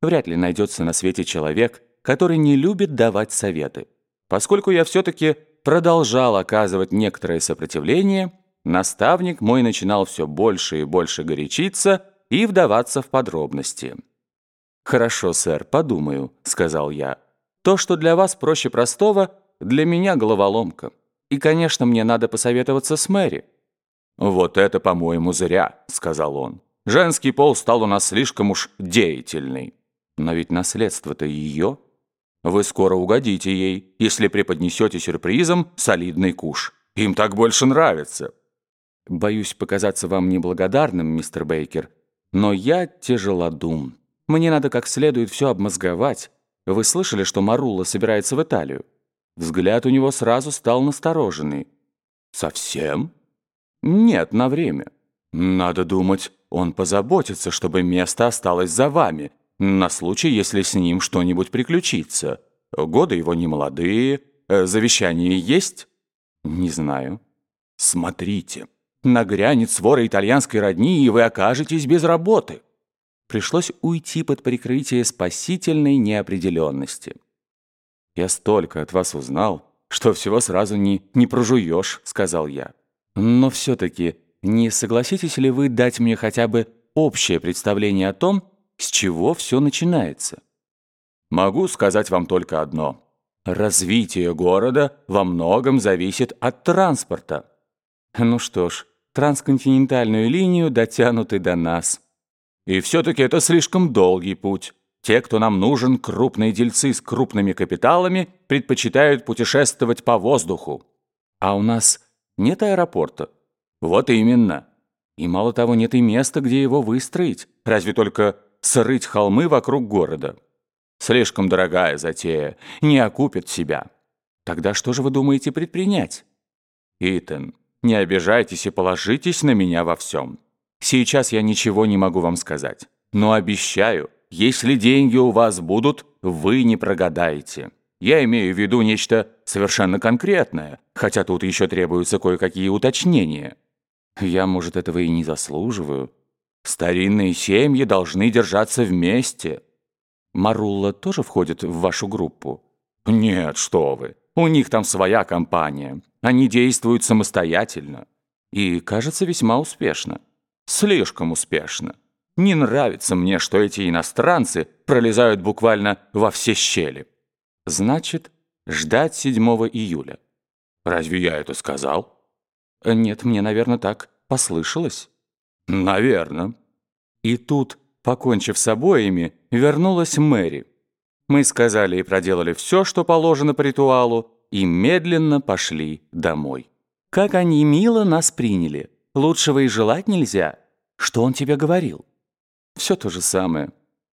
Вряд ли найдется на свете человек, который не любит давать советы. Поскольку я все-таки продолжал оказывать некоторое сопротивление, наставник мой начинал все больше и больше горячиться и вдаваться в подробности. «Хорошо, сэр, подумаю», — сказал я. «То, что для вас проще простого, для меня головоломка. И, конечно, мне надо посоветоваться с Мэри». «Вот это, по-моему, зря», — сказал он. «Женский пол стал у нас слишком уж деятельный». «Но ведь наследство-то ее. Вы скоро угодите ей, если преподнесете сюрпризом солидный куш. Им так больше нравится». «Боюсь показаться вам неблагодарным, мистер Бейкер, но я тяжелодум. Мне надо как следует все обмозговать. Вы слышали, что Марула собирается в Италию?» Взгляд у него сразу стал настороженный. «Совсем?» «Нет, на время. Надо думать, он позаботится, чтобы место осталось за вами, на случай, если с ним что-нибудь приключится. Годы его не молодые. Э, завещание есть?» «Не знаю». «Смотрите, нагрянет свора итальянской родни, и вы окажетесь без работы». Пришлось уйти под прикрытие спасительной неопределенности. «Я столько от вас узнал, что всего сразу не, не прожуешь», — сказал я. «Но все-таки не согласитесь ли вы дать мне хотя бы общее представление о том, с чего все начинается?» «Могу сказать вам только одно. Развитие города во многом зависит от транспорта». «Ну что ж, трансконтинентальную линию дотянуты до нас». «И все-таки это слишком долгий путь». Те, кто нам нужен, крупные дельцы с крупными капиталами, предпочитают путешествовать по воздуху. А у нас нет аэропорта. Вот именно. И мало того, нет и места, где его выстроить, разве только срыть холмы вокруг города. Слишком дорогая затея, не окупит себя. Тогда что же вы думаете предпринять? Итан, не обижайтесь и положитесь на меня во всем. Сейчас я ничего не могу вам сказать, но обещаю – если деньги у вас будут, вы не прогадаете. Я имею в виду нечто совершенно конкретное, хотя тут еще требуются кое-какие уточнения. Я, может, этого и не заслуживаю. Старинные семьи должны держаться вместе. Марулла тоже входит в вашу группу? Нет, что вы. У них там своя компания. Они действуют самостоятельно. И, кажется, весьма успешно. Слишком успешно. Не нравится мне, что эти иностранцы пролезают буквально во все щели. Значит, ждать 7 июля. Разве я это сказал? Нет, мне, наверное, так послышалось. Наверное. И тут, покончив с обоими, вернулась Мэри. Мы сказали и проделали все, что положено по ритуалу, и медленно пошли домой. Как они мило нас приняли. Лучшего и желать нельзя. Что он тебе говорил? Все то же самое.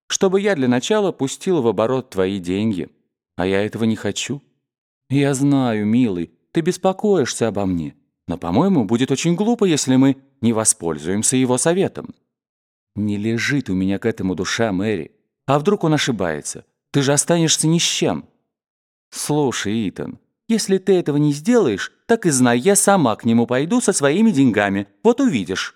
Чтобы я для начала пустил в оборот твои деньги. А я этого не хочу. Я знаю, милый, ты беспокоишься обо мне. Но, по-моему, будет очень глупо, если мы не воспользуемся его советом. Не лежит у меня к этому душа, Мэри. А вдруг он ошибается? Ты же останешься ни с чем. Слушай, Итан, если ты этого не сделаешь, так и знай, я сама к нему пойду со своими деньгами. Вот увидишь.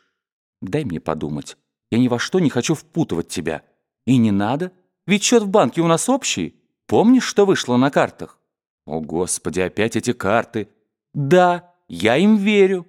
Дай мне подумать. Я ни во что не хочу впутывать тебя. И не надо, ведь счет в банке у нас общий. Помнишь, что вышло на картах? О, Господи, опять эти карты. Да, я им верю.